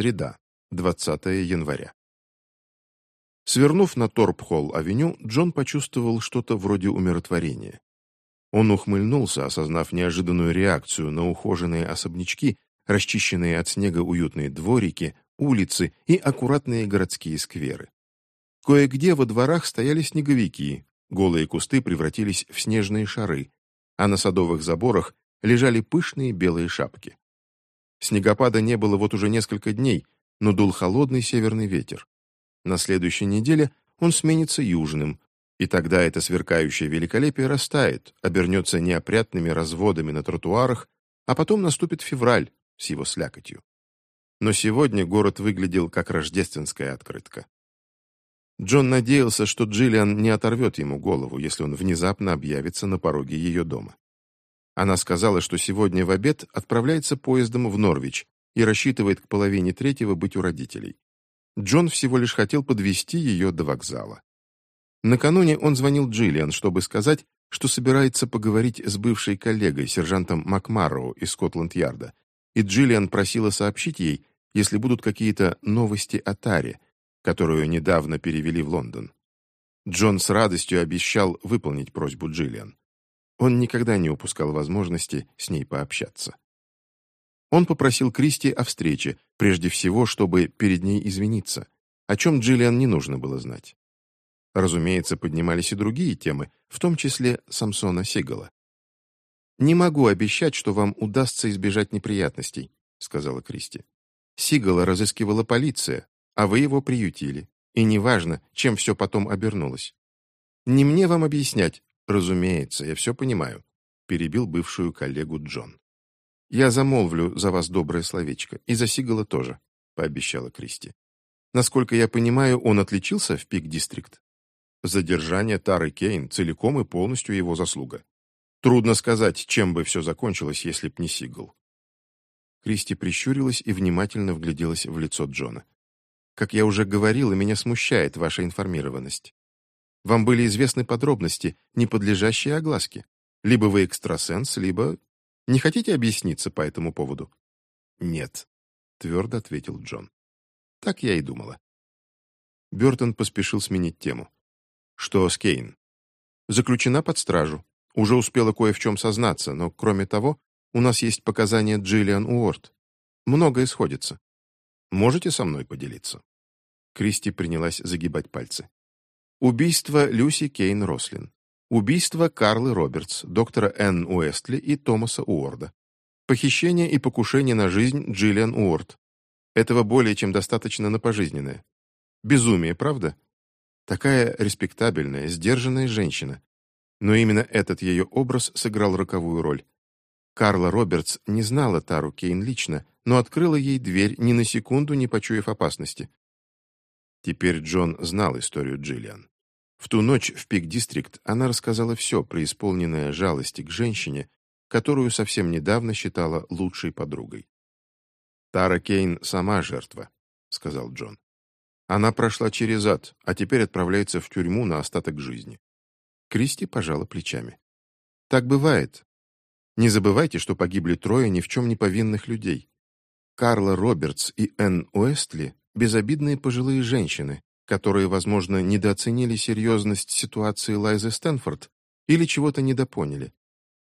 Среда, 20 января. Свернув на Торп-Холл-авеню, Джон почувствовал что-то вроде умиротворения. Он ухмыльнулся, осознав неожиданную реакцию на ухоженные особнячки, расчищенные от снега уютные дворики, улицы и аккуратные городские скверы. Кое-где во дворах стояли снеговики, голые кусты превратились в снежные шары, а на садовых заборах лежали пышные белые шапки. Снегопада не было вот уже несколько дней, но дул холодный северный ветер. На следующей неделе он сменится южным, и тогда это сверкающее великолепие растает, обернется неопрятными разводами на тротуарах, а потом наступит февраль с его слякотью. Но сегодня город выглядел как рождественская открытка. Джон надеялся, что Джиллиан не оторвет ему голову, если он внезапно объявится на пороге ее дома. Она сказала, что сегодня в обед отправляется поездом в Норвич и рассчитывает к половине третьего быть у родителей. Джон всего лишь хотел подвести ее до вокзала. Накануне он звонил Джиллиан, чтобы сказать, что собирается поговорить с бывшей коллегой, сержантом Макмарроу из Скотланд-Ярда, и Джиллиан просила сообщить ей, если будут какие-то новости о Таре, которую недавно перевели в Лондон. Джон с радостью обещал выполнить просьбу Джиллиан. Он никогда не упускал возможности с ней пообщаться. Он попросил Кристи о встрече, прежде всего, чтобы перед ней извиниться, о чем Джиллиан не нужно было знать. Разумеется, поднимались и другие темы, в том числе Самсона Сигала. «Не могу обещать, что вам удастся избежать неприятностей», — сказала Кристи. «Сигала разыскивала полиция, а вы его приютили, и неважно, чем все потом обернулось. Не мне вам объяснять, «Разумеется, я все понимаю», — перебил бывшую коллегу Джон. «Я замолвлю за вас доброе словечко, и за Сигала тоже», — пообещала Кристи. «Насколько я понимаю, он отличился в Пик-Дистрикт?» Задержание Тары Кейн целиком и полностью его заслуга. Трудно сказать, чем бы все закончилось, если б не Сигал. Кристи прищурилась и внимательно вгляделась в лицо Джона. «Как я уже говорила, меня смущает ваша информированность. Вам были известны подробности, не подлежащие огласке. Либо вы экстрасенс, либо... Не хотите объясниться по этому поводу?» «Нет», — твердо ответил Джон. «Так я и думала». Бертон поспешил сменить тему. «Что с Кейн?» «Заключена под стражу. Уже успела кое в чем сознаться, но, кроме того, у нас есть показания Джиллиан Уорд. Многое сходится. Можете со мной поделиться?» Кристи принялась загибать пальцы. Убийство Люси Кейн Рослин. Убийство Карлы Робертс, доктора Энн Уэстли и Томаса Уорда. Похищение и покушение на жизнь Джиллиан Уорд. Этого более чем достаточно на пожизненное. Безумие, правда? Такая респектабельная, сдержанная женщина. Но именно этот ее образ сыграл роковую роль. Карла Робертс не знала Тару Кейн лично, но открыла ей дверь, ни на секунду не почуяв опасности. Теперь Джон знал историю Джиллиан. В ту ночь в Пик-Дистрикт она рассказала все, преисполненное жалости к женщине, которую совсем недавно считала лучшей подругой. «Тара Кейн сама жертва», — сказал Джон. «Она прошла через ад, а теперь отправляется в тюрьму на остаток жизни». Кристи пожала плечами. «Так бывает. Не забывайте, что погибли трое ни в чем не повинных людей. Карла Робертс и Энн Уэстли — безобидные пожилые женщины, которые, возможно, недооценили серьезность ситуации Лайзы Стэнфорд или чего-то недопоняли.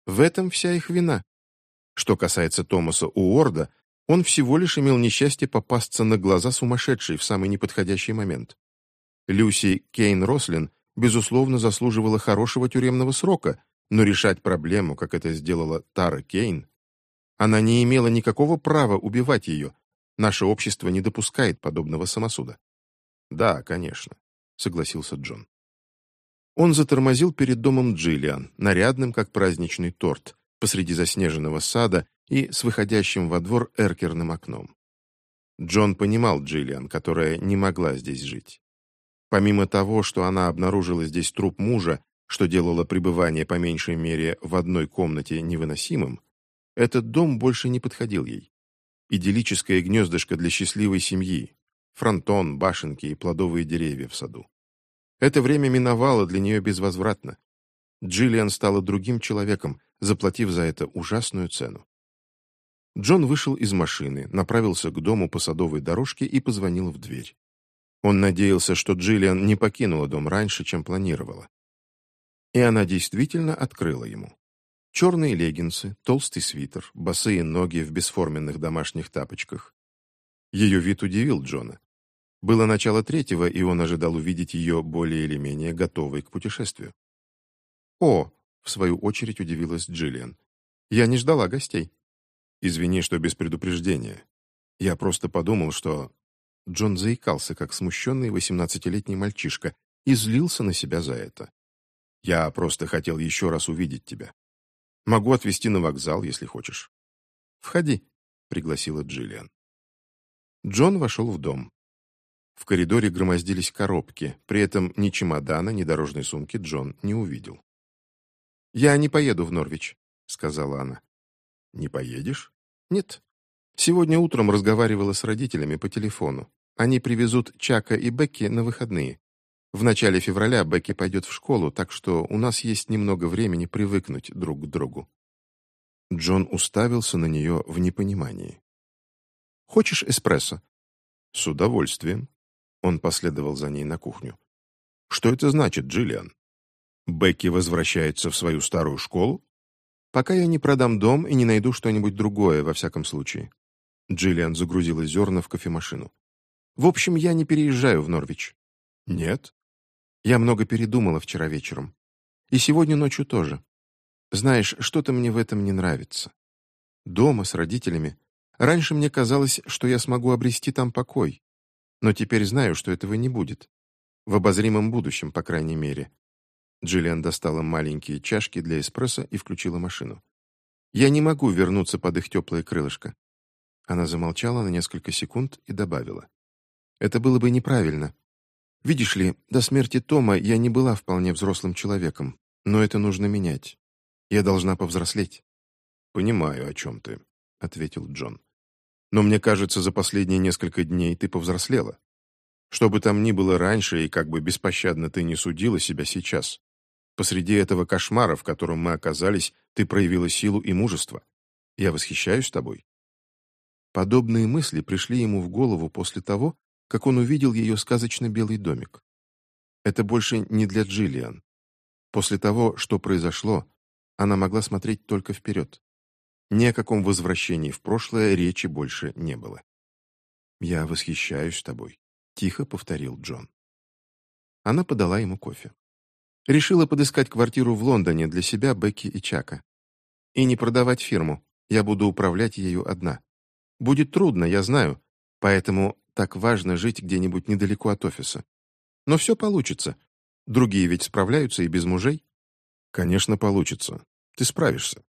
В этом вся их вина. Что касается Томаса Уорда, он всего лишь имел несчастье попасться на глаза сумасшедшей в самый неподходящий момент. Люси Кейн Рослин, безусловно, заслуживала хорошего тюремного срока, но решать проблему, как это сделала Тара Кейн, она не имела никакого права убивать ее. Наше общество не допускает подобного самосуда. «Да, конечно», — согласился Джон. Он затормозил перед домом Джиллиан, нарядным, как праздничный торт, посреди заснеженного сада и с выходящим во двор эркерным окном. Джон понимал Джиллиан, которая не могла здесь жить. Помимо того, что она обнаружила здесь труп мужа, что делало пребывание по меньшей мере в одной комнате невыносимым, этот дом больше не подходил ей. Идиллическое гнездышко для счастливой семьи, фронтон, башенки и плодовые деревья в саду. Это время миновало для нее безвозвратно. Джиллиан стала другим человеком, заплатив за это ужасную цену. Джон вышел из машины, направился к дому по садовой дорожке и позвонил в дверь. Он надеялся, что Джиллиан не покинула дом раньше, чем планировала. И она действительно открыла ему. Черные леггинсы, толстый свитер, босые ноги в бесформенных домашних тапочках. Ее вид удивил Джона. Было начало третьего, и он ожидал увидеть ее более или менее готовой к путешествию. «О!» — в свою очередь удивилась Джиллиан. «Я не ждала гостей». «Извини, что без предупреждения. Я просто подумал, что...» Джон заикался, как смущенный восемнадцатилетний мальчишка, и злился на себя за это. «Я просто хотел еще раз увидеть тебя. Могу отвезти на вокзал, если хочешь». «Входи», — пригласила Джиллиан. Джон вошел в дом. В коридоре громоздились коробки, при этом ни чемодана, ни дорожной сумки Джон не увидел. «Я не поеду в Норвич», — сказала она. «Не поедешь?» «Нет. Сегодня утром разговаривала с родителями по телефону. Они привезут Чака и Бекки на выходные. В начале февраля Бекки пойдет в школу, так что у нас есть немного времени привыкнуть друг к другу». Джон уставился на нее в непонимании. «Хочешь эспрессо?» «С удовольствием». Он последовал за ней на кухню. «Что это значит, Джиллиан? Бекки возвращается в свою старую школу?» «Пока я не продам дом и не найду что-нибудь другое, во всяком случае». Джиллиан загрузила зерна в кофемашину. «В общем, я не переезжаю в Норвич». «Нет?» Я много передумала вчера вечером. И сегодня ночью тоже. Знаешь, что-то мне в этом не нравится. Дома, с родителями. Раньше мне казалось, что я смогу обрести там покой. Но теперь знаю, что этого не будет. В обозримом будущем, по крайней мере. Джиллиан достала маленькие чашки для эспрессо и включила машину. «Я не могу вернуться под их теплое крылышко». Она замолчала на несколько секунд и добавила. «Это было бы неправильно. Видишь ли, до смерти Тома я не была вполне взрослым человеком, но это нужно менять. Я должна повзрослеть». «Понимаю, о чем ты», — ответил Джон. «Но мне кажется, за последние несколько дней ты повзрослела. Что бы там ни было раньше и как бы беспощадно ты не судила себя сейчас, посреди этого кошмара, в котором мы оказались, ты проявила силу и мужество. Я восхищаюсь тобой». Подобные мысли пришли ему в голову после того, как он увидел ее сказочно-белый домик. Это больше не для Джиллиан. После того, что произошло, она могла смотреть только вперед. Ни о каком возвращении в прошлое речи больше не было. «Я восхищаюсь тобой», — тихо повторил Джон. Она подала ему кофе. Решила подыскать квартиру в Лондоне для себя, Бекки и Чака. И не продавать фирму. Я буду управлять ею одна. Будет трудно, я знаю, поэтому так важно жить где-нибудь недалеко от офиса. Но все получится. Другие ведь справляются и без мужей. Конечно, получится. Ты справишься.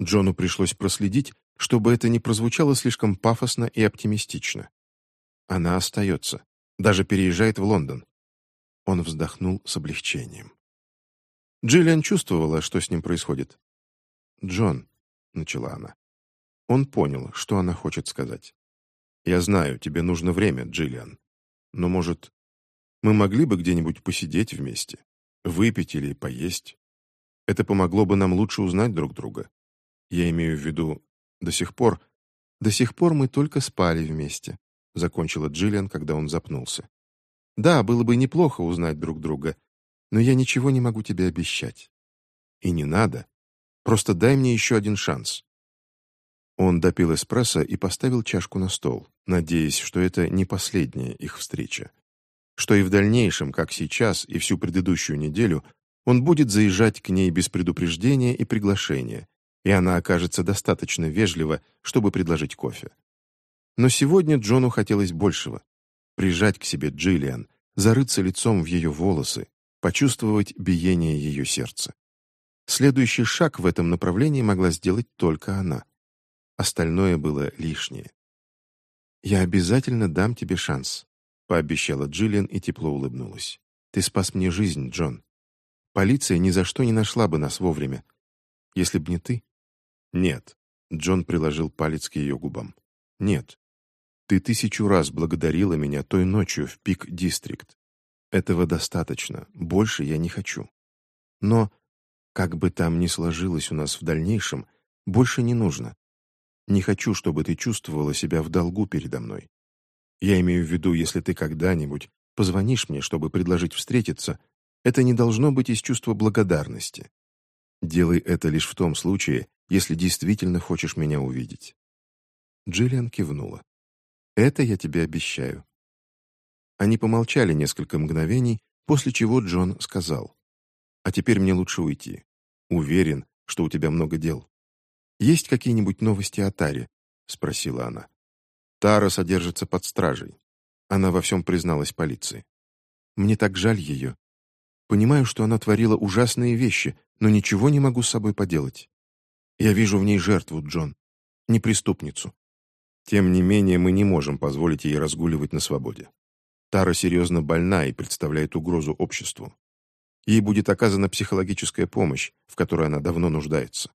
Джону пришлось проследить, чтобы это не прозвучало слишком пафосно и оптимистично. Она остается. Даже переезжает в Лондон. Он вздохнул с облегчением. Джиллиан чувствовала, что с ним происходит. «Джон», — начала она. Он понял, что она хочет сказать. Я знаю, тебе нужно время, Джиллиан. Но, может, мы могли бы где-нибудь посидеть вместе, выпить или поесть? Это помогло бы нам лучше узнать друг друга. Я имею в виду, до сих пор... До сих пор мы только спали вместе, закончила Джиллиан, когда он запнулся. Да, было бы неплохо узнать друг друга, но я ничего не могу тебе обещать. И не надо. Просто дай мне еще один шанс. Он допил эспрессо и поставил чашку на стол, надеясь, что это не последняя их встреча. Что и в дальнейшем, как сейчас и всю предыдущую неделю, он будет заезжать к ней без предупреждения и приглашения, и она окажется достаточно вежлива, чтобы предложить кофе. Но сегодня Джону хотелось большего. Прижать к себе Джиллиан, зарыться лицом в ее волосы, почувствовать биение ее сердца. Следующий шаг в этом направлении могла сделать только она. Остальное было лишнее. «Я обязательно дам тебе шанс», — пообещала Джиллиан и тепло улыбнулась. «Ты спас мне жизнь, Джон. Полиция ни за что не нашла бы нас вовремя. Если б не ты...» «Нет», — Джон приложил палец к ее губам. «Нет. Ты тысячу раз благодарила меня той ночью в Пик-Дистрикт. Этого достаточно. Больше я не хочу. Но, как бы там ни сложилось у нас в дальнейшем, больше не нужно. не хочу, чтобы ты чувствовала себя в долгу передо мной. Я имею в виду, если ты когда-нибудь позвонишь мне, чтобы предложить встретиться, это не должно быть из чувства благодарности. Делай это лишь в том случае, если действительно хочешь меня увидеть». Джиллиан кивнула. «Это я тебе обещаю». Они помолчали несколько мгновений, после чего Джон сказал. «А теперь мне лучше уйти. Уверен, что у тебя много дел». «Есть какие-нибудь новости о Таре?» — спросила она. Тара содержится под стражей. Она во всем призналась полиции. Мне так жаль ее. Понимаю, что она творила ужасные вещи, но ничего не могу с собой поделать. Я вижу в ней жертву, Джон, не преступницу. Тем не менее, мы не можем позволить ей разгуливать на свободе. Тара серьезно больна и представляет угрозу обществу. Ей будет оказана психологическая помощь, в которой она давно нуждается.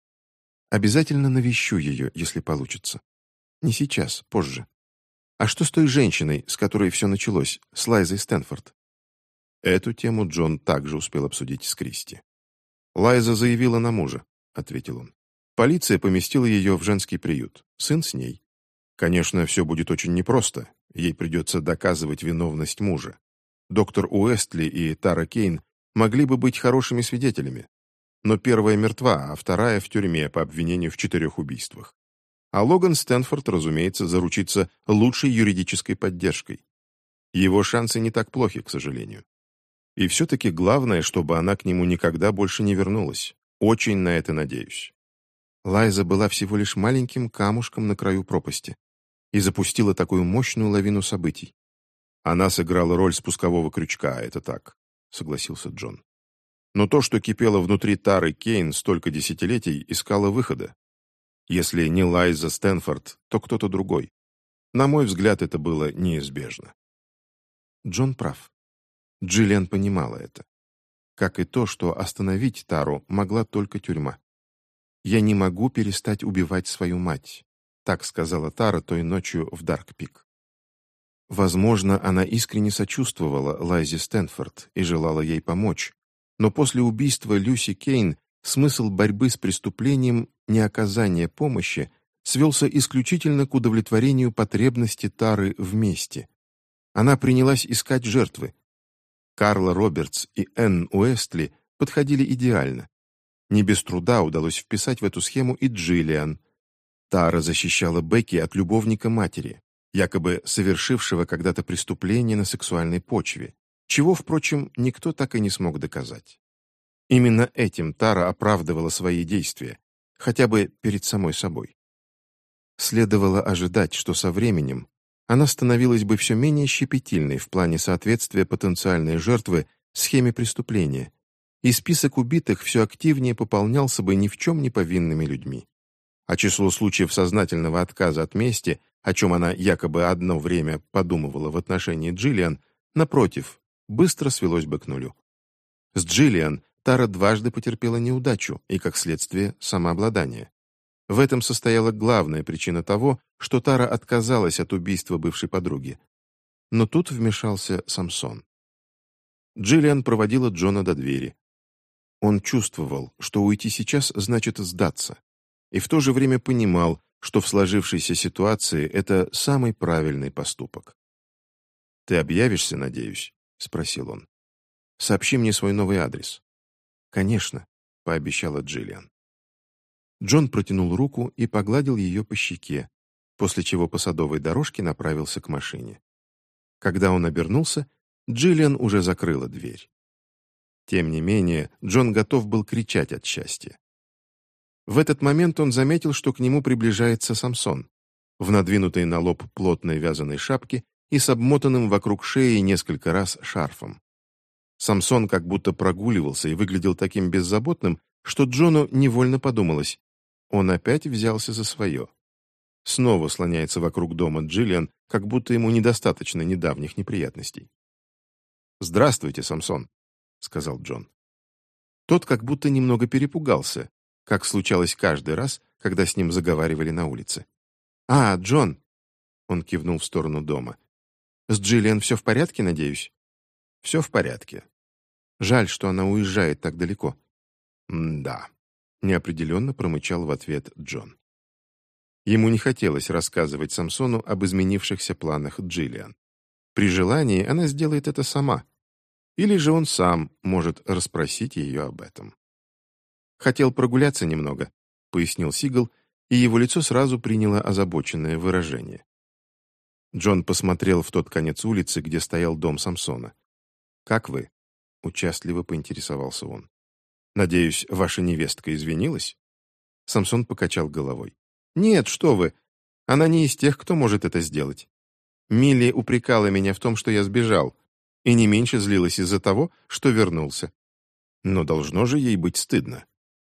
Обязательно навещу ее, если получится. Не сейчас, позже. А что с той женщиной, с которой все началось, с Лайзой Стэнфорд? Эту тему Джон также успел обсудить с Кристи. «Лайза заявила на мужа», — ответил он. «Полиция поместила ее в женский приют. Сын с ней. Конечно, все будет очень непросто. Ей придется доказывать виновность мужа. Доктор Уэстли и Тара Кейн могли бы быть хорошими свидетелями. Но первая мертва, а вторая в тюрьме по обвинению в четырех убийствах. А Логан Стэнфорд, разумеется, заручится лучшей юридической поддержкой. Его шансы не так плохи, к сожалению. И все-таки главное, чтобы она к нему никогда больше не вернулась. Очень на это надеюсь. Лайза была всего лишь маленьким камушком на краю пропасти и запустила такую мощную лавину событий. Она сыграла роль спускового крючка, это так, согласился Джон. Но то, что кипело внутри Тары Кейн столько десятилетий, искало выхода. Если не Лайза Стэнфорд, то кто-то другой. На мой взгляд, это было неизбежно. Джон прав. Джиллиан понимала это. Как и то, что остановить Тару могла только тюрьма. «Я не могу перестать убивать свою мать», так сказала Тара той ночью в Даркпик. Возможно, она искренне сочувствовала Лайзе Стэнфорд и желала ей помочь, но после убийства Люси Кейн смысл борьбы с преступлением не оказание помощи свелся исключительно к удовлетворению потребности Тары вместе. Она принялась искать жертвы. Карла Робертс и Энн Уэстли подходили идеально. Не без труда удалось вписать в эту схему и Джиллиан. Тара защищала Бекки от любовника матери, якобы совершившего когда-то преступление на сексуальной почве, чего, впрочем, никто так и не смог доказать. Именно этим Тара оправдывала свои действия, хотя бы перед самой собой. Следовало ожидать, что со временем она становилась бы все менее щепетильной в плане соответствия потенциальной жертвы схеме преступления, и список убитых все активнее пополнялся бы ни в чем не повинными людьми. А число случаев сознательного отказа от мести, о чем она якобы одно время подумывала в отношении Джиллиан, напротив, быстро свелось бы к нулю. С Джиллиан Тара дважды потерпела неудачу и, как следствие, самообладание. В этом состояла главная причина того, что Тара отказалась от убийства бывшей подруги. Но тут вмешался Самсон. Джиллиан проводила Джона до двери. Он чувствовал, что уйти сейчас значит сдаться, и в то же время понимал, что в сложившейся ситуации это самый правильный поступок. «Ты объявишься, надеюсь?» — спросил он. «Сообщи мне свой новый адрес». «Конечно», — пообещала Джиллиан. Джон протянул руку и погладил ее по щеке, после чего по садовой дорожке направился к машине. Когда он обернулся, Джиллиан уже закрыла дверь. Тем не менее, Джон готов был кричать от счастья. В этот момент он заметил, что к нему приближается Самсон, в надвинутой на лоб плотной вязаной шапке и с обмотанным вокруг шеи несколько раз шарфом. Самсон как будто прогуливался и выглядел таким беззаботным, что Джону невольно подумалось. Он опять взялся за свое. Снова слоняется вокруг дома Джиллиан, как будто ему недостаточно недавних неприятностей. «Здравствуйте, Самсон», — сказал Джон. Тот как будто немного перепугался, как случалось каждый раз, когда с ним заговаривали на улице. «А, Джон!» — он кивнул в сторону дома. «С Джиллиан все в порядке, надеюсь?» Все в порядке. Жаль, что она уезжает так далеко. «Да», — неопределенно промычал в ответ Джон. Ему не хотелось рассказывать Самсону об изменившихся планах Джиллиан. При желании она сделает это сама. Или же он сам может расспросить ее об этом. «Хотел прогуляться немного», — пояснил Сигал, и его лицо сразу приняло озабоченное выражение. Джон посмотрел в тот конец улицы, где стоял дом Самсона. «Как вы?» — участливо поинтересовался он. «Надеюсь, ваша невестка извинилась?» Самсон покачал головой. «Нет, что вы! Она не из тех, кто может это сделать. Милли упрекала меня в том, что я сбежал, и не меньше злилась из-за того, что вернулся. Но должно же ей быть стыдно.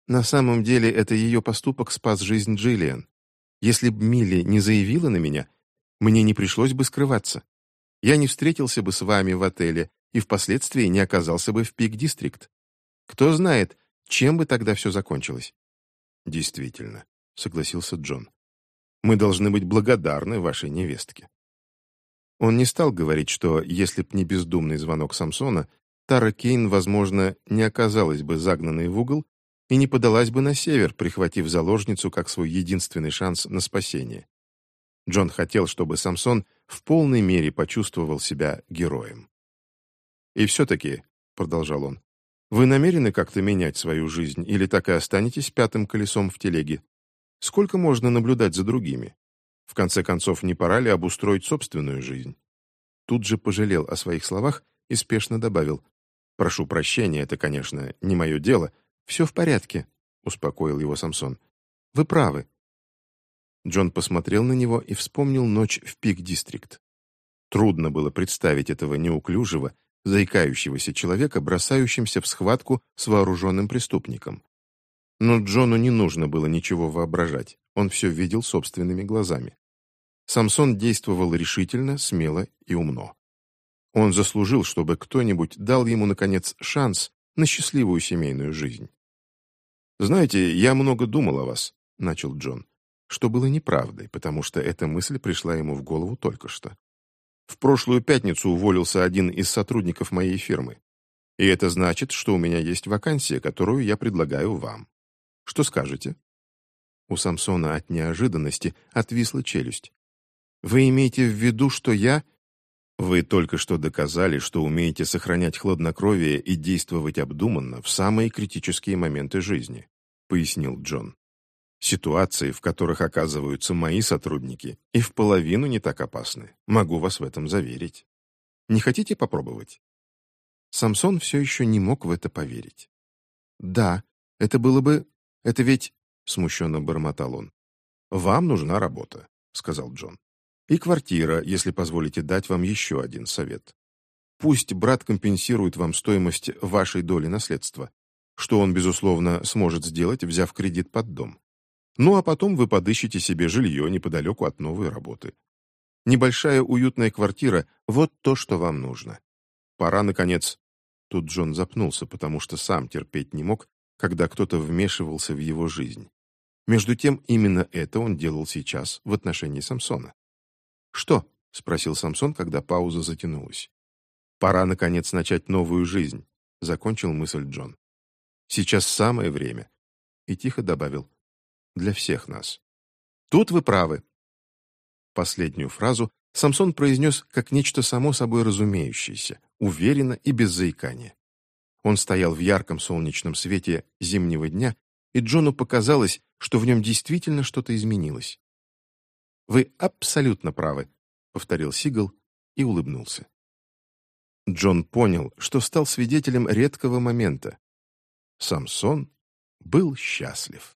На самом деле это ее поступок спас жизнь Джиллиан. Если б Милли не заявила на меня, мне не пришлось бы скрываться. Я не встретился бы с вами в отеле и впоследствии не оказался бы в Пик-Дистрикт. Кто знает, чем бы тогда все закончилось. Действительно, — согласился Джон. «Мы должны быть благодарны вашей невестке». Он не стал говорить, что, если б не бездумный звонок Самсона, Тара Кейн, возможно, не оказалась бы загнанной в угол и не подалась бы на север, прихватив заложницу как свой единственный шанс на спасение. Джон хотел, чтобы Самсон в полной мере почувствовал себя героем. «И все-таки», — продолжал он, — «вы намерены как-то менять свою жизнь или так и останетесь пятым колесом в телеге? Сколько можно наблюдать за другими? В конце концов, не пора ли обустроить собственную жизнь? Тут же пожалел о своих словах и спешно добавил. «Прошу прощения, это, конечно, не мое дело. Все в порядке», — успокоил его Самсон. «Вы правы». Джон посмотрел на него и вспомнил ночь в Пик-Дистрикт. Трудно было представить этого неуклюжего, заикающегося человека, бросающимся в схватку с вооруженным преступником. Но Джону не нужно было ничего воображать, он все видел собственными глазами. Самсон действовал решительно, смело и умно. Он заслужил, чтобы кто-нибудь дал ему, наконец, шанс на счастливую семейную жизнь. «Знаете, я много думал о вас», — начал Джон, что было неправдой, потому что эта мысль пришла ему в голову только что. В прошлую пятницу уволился один из сотрудников моей фирмы. И это значит, что у меня есть вакансия, которую я предлагаю вам. Что скажете?» У Самсона от неожиданности отвисла челюсть. «Вы имеете в виду, что я...» «Вы только что доказали, что умеете сохранять хладнокровие и действовать обдуманно в самые критические моменты жизни», — пояснил Джон. «Ситуации, в которых оказываются мои сотрудники, и в половину не так опасны. Могу вас в этом заверить. Не хотите попробовать?» Самсон все еще не мог в это поверить. «Да, это было бы это ведь...» — смущенно бормотал он. «Вам нужна работа», — сказал Джон. «И квартира, если позволите дать вам еще один совет. Пусть брат компенсирует вам стоимость вашей доли наследства, что он, безусловно, сможет сделать, взяв кредит под дом. Ну а потом вы подыщете себе жилье неподалеку от новой работы. Небольшая уютная квартира — вот то, что вам нужно. Пора, наконец...» Тут Джон запнулся, потому что сам терпеть не мог, когда кто-то вмешивался в его жизнь. Между тем, именно это он делал сейчас в отношении Самсона. «Что?» — спросил Самсон, когда пауза затянулась. «Пора, наконец, начать новую жизнь», — закончил мысль Джон. «Сейчас самое время». И тихо добавил. «Для всех нас». «Тут вы правы». Последнюю фразу Самсон произнес как нечто само собой разумеющееся, уверенно и без заикания. Он стоял в ярком солнечном свете зимнего дня, и Джону показалось, что в нем действительно что-то изменилось. «Вы абсолютно правы», — повторил Сигал и улыбнулся. Джон понял, что стал свидетелем редкого момента. Самсон был счастлив.